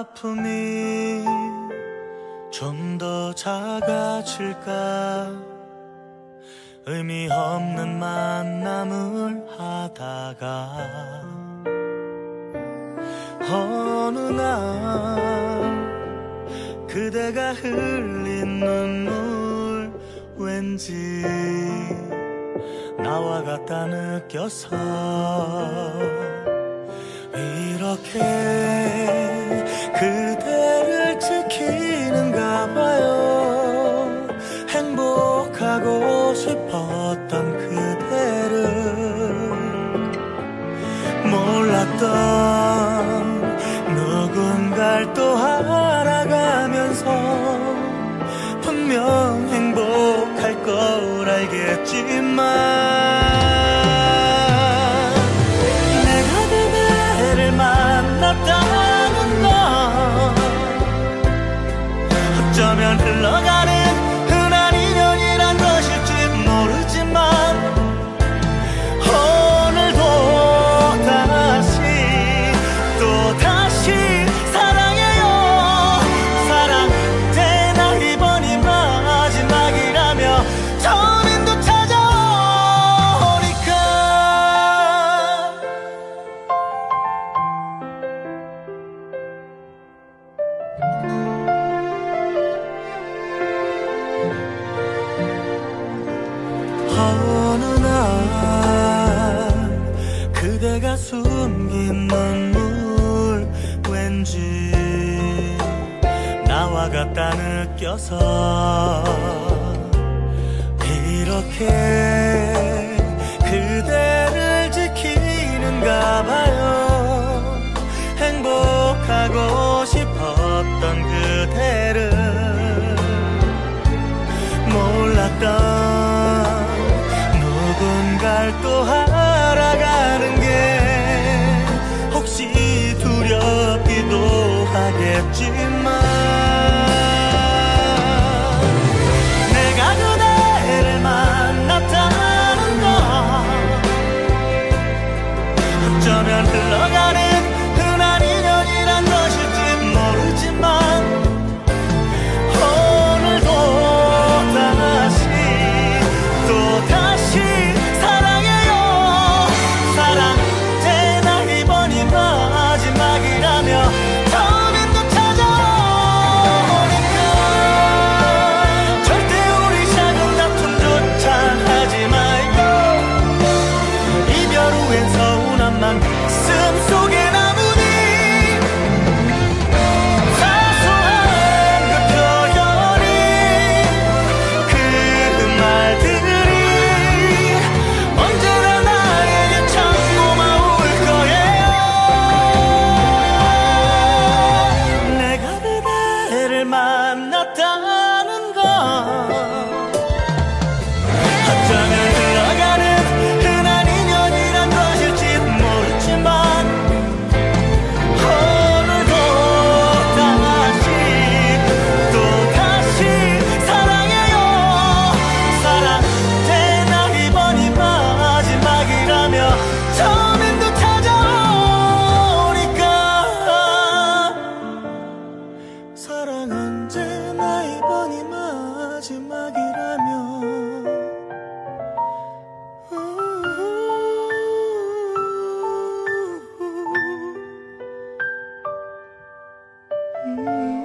아픔이 좀 더 작아질까? 의미 없는 만남을 하다가 어느 날 그대가 흘린 눈물 왠지 나와 같다 느껴서 이렇게 그대를 지키는가 봐요. 행복하고 싶었던 그대를 몰랐던 누군가를 또 알아가면서 분명 행복할 걸 알겠지만 내가 그대를 만났다 그대가 숨긴 눈물 왠지 나와 같다 느껴서 이렇게 그대를 지키는가 봐요. 행복하고 싶었던 그대를 몰랐던 누군가를 또알 只 Mm-hmm.